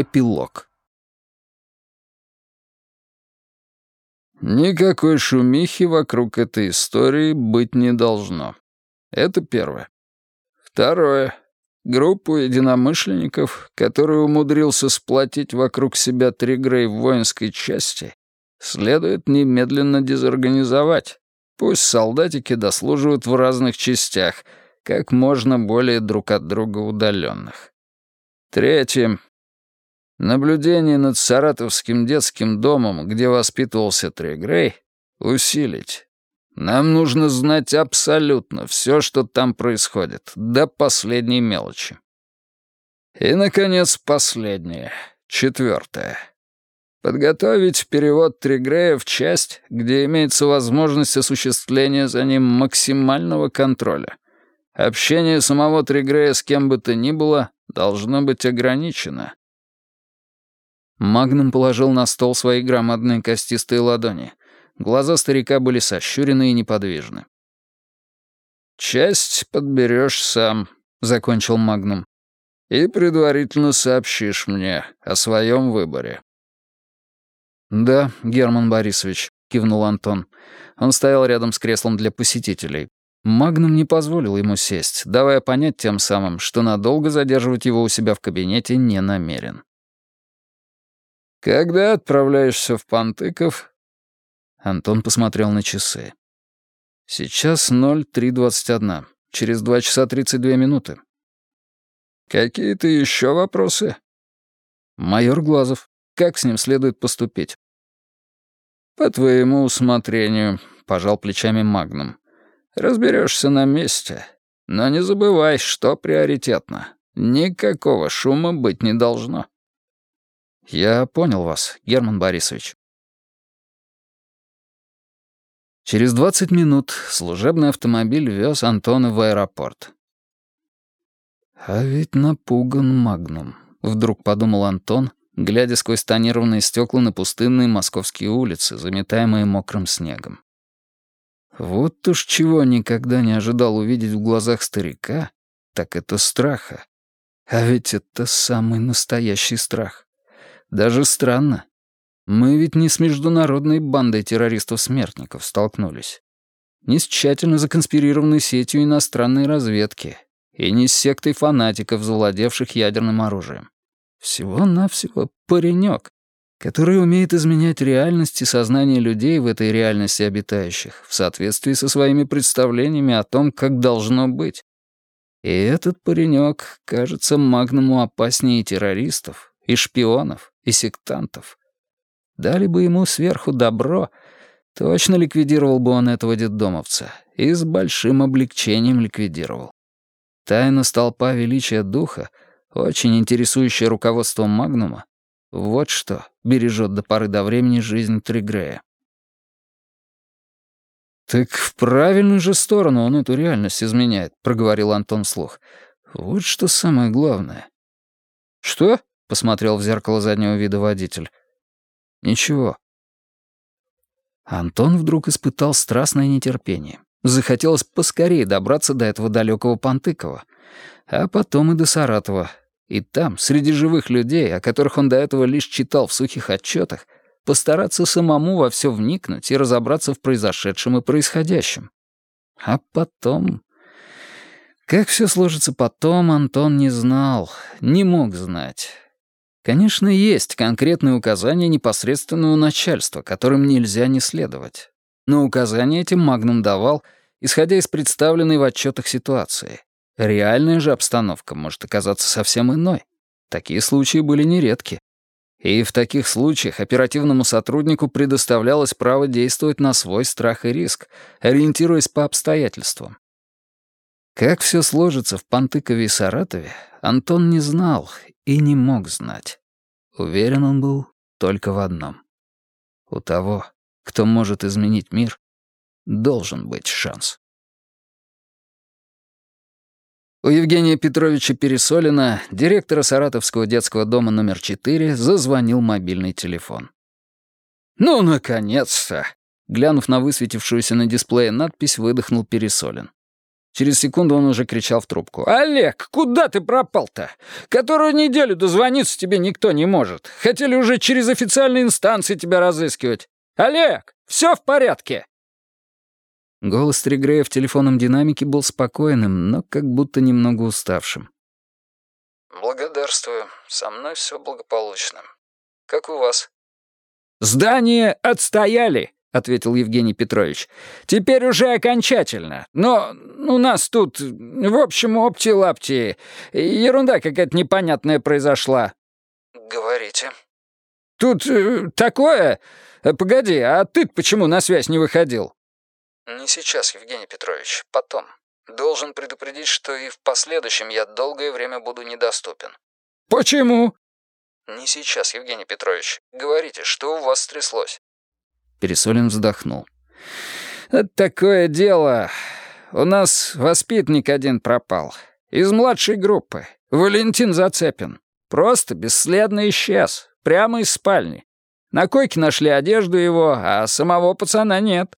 Эпилог. Никакой шумихи вокруг этой истории быть не должно. Это первое. Второе. Группу единомышленников, которую умудрился сплотить вокруг себя Тригрей в воинской части, следует немедленно дезорганизовать. Пусть солдатики дослуживают в разных частях, как можно более друг от друга удаленных. Третье. Наблюдение над Саратовским детским домом, где воспитывался Тригрей, усилить. Нам нужно знать абсолютно все, что там происходит, до последней мелочи. И, наконец, последнее, четвертое. Подготовить перевод Тригрея в часть, где имеется возможность осуществления за ним максимального контроля. Общение самого Тригрея с кем бы то ни было должно быть ограничено. Магнум положил на стол свои громадные костистые ладони. Глаза старика были сощурены и неподвижны. «Часть подберешь сам», — закончил Магнум. «И предварительно сообщишь мне о своем выборе». «Да, Герман Борисович», — кивнул Антон. Он стоял рядом с креслом для посетителей. Магнум не позволил ему сесть, давая понять тем самым, что надолго задерживать его у себя в кабинете не намерен. «Когда отправляешься в Пантыков?» Антон посмотрел на часы. «Сейчас 03.21. Через два часа 32 минуты». «Какие-то еще вопросы?» «Майор Глазов. Как с ним следует поступить?» «По твоему усмотрению», — пожал плечами Магнум. «Разберешься на месте. Но не забывай, что приоритетно. Никакого шума быть не должно». «Я понял вас, Герман Борисович». Через 20 минут служебный автомобиль вез Антона в аэропорт. «А ведь напуган Магнум», — вдруг подумал Антон, глядя сквозь тонированные стекла на пустынные московские улицы, заметаемые мокрым снегом. Вот уж чего никогда не ожидал увидеть в глазах старика, так это страха. А ведь это самый настоящий страх. Даже странно. Мы ведь не с международной бандой террористов-смертников столкнулись. Не с тщательно законспирированной сетью иностранной разведки и не с сектой фанатиков, завладевших ядерным оружием. Всего-навсего паренек, который умеет изменять реальность и сознание людей в этой реальности обитающих в соответствии со своими представлениями о том, как должно быть. И этот паренек кажется магному опаснее террористов, и шпионов, и сектантов. Дали бы ему сверху добро, точно ликвидировал бы он этого детдомовца и с большим облегчением ликвидировал. Тайна столпа величия духа, очень интересующая руководство Магнума, вот что бережет до поры до времени жизнь Тригрея. «Так в правильную же сторону он эту реальность изменяет», — проговорил Антон вслух. «Вот что самое главное». «Что?» — посмотрел в зеркало заднего вида водитель. «Ничего». Антон вдруг испытал страстное нетерпение. Захотелось поскорее добраться до этого далекого Пантыкова, а потом и до Саратова. И там, среди живых людей, о которых он до этого лишь читал в сухих отчетах, постараться самому во все вникнуть и разобраться в произошедшем и происходящем. А потом... Как все сложится потом, Антон не знал, не мог знать. Конечно, есть конкретные указания непосредственного начальства, которым нельзя не следовать. Но указания этим Магнум давал, исходя из представленной в отчетах ситуации. Реальная же обстановка может оказаться совсем иной. Такие случаи были нередки. И в таких случаях оперативному сотруднику предоставлялось право действовать на свой страх и риск, ориентируясь по обстоятельствам. Как все сложится в Пантыкове и Саратове, Антон не знал и не мог знать. Уверен он был только в одном. У того, кто может изменить мир, должен быть шанс. У Евгения Петровича Пересолина, директора Саратовского детского дома номер 4, зазвонил мобильный телефон. «Ну, наконец-то!» Глянув на высветившуюся на дисплее надпись, выдохнул Пересолин. Через секунду он уже кричал в трубку. «Олег, куда ты пропал-то? Которую неделю дозвониться тебе никто не может. Хотели уже через официальные инстанции тебя разыскивать. Олег, все в порядке?» Голос Тригрея в телефонном динамике был спокойным, но как будто немного уставшим. «Благодарствую. Со мной все благополучно. Как у вас?» «Здание отстояли», — ответил Евгений Петрович. «Теперь уже окончательно. Но у нас тут, в общем, опти-лапти. Ерунда какая-то непонятная произошла». «Говорите». «Тут э, такое... Погоди, а ты почему на связь не выходил?» «Не сейчас, Евгений Петрович. Потом. Должен предупредить, что и в последующем я долгое время буду недоступен». «Почему?» «Не сейчас, Евгений Петрович. Говорите, что у вас стряслось?» Пересолин вздохнул. «Это такое дело. У нас воспитанник один пропал. Из младшей группы. Валентин Зацепин. Просто бесследно исчез. Прямо из спальни. На койке нашли одежду его, а самого пацана нет.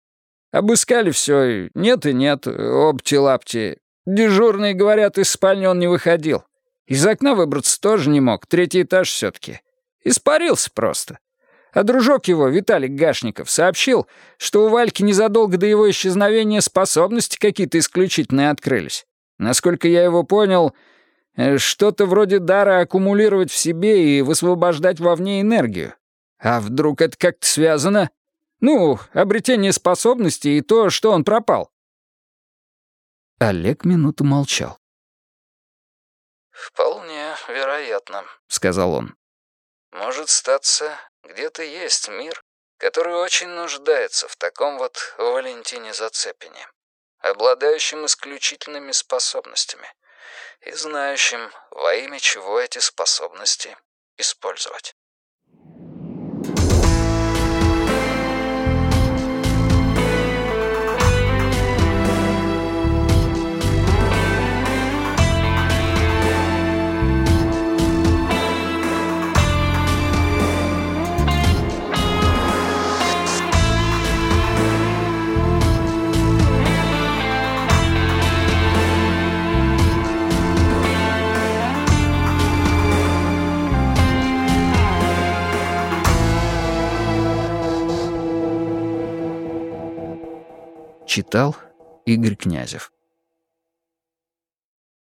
Обыскали все, нет и нет, обти-лапти. Дежурные говорят, из спальни он не выходил. Из окна выбраться тоже не мог, третий этаж все-таки. Испарился просто. А дружок его, Виталик Гашников, сообщил, что у Вальки незадолго до его исчезновения способности какие-то исключительные открылись. Насколько я его понял, э, что-то вроде дара аккумулировать в себе и высвобождать вовне энергию. А вдруг это как-то связано? Ну, обретение способностей и то, что он пропал. Олег минуту молчал. «Вполне вероятно», — сказал он. «Может статься, где-то есть мир, который очень нуждается в таком вот Валентине Зацепине, обладающем исключительными способностями и знающим, во имя чего эти способности использовать». Читал Игорь Князев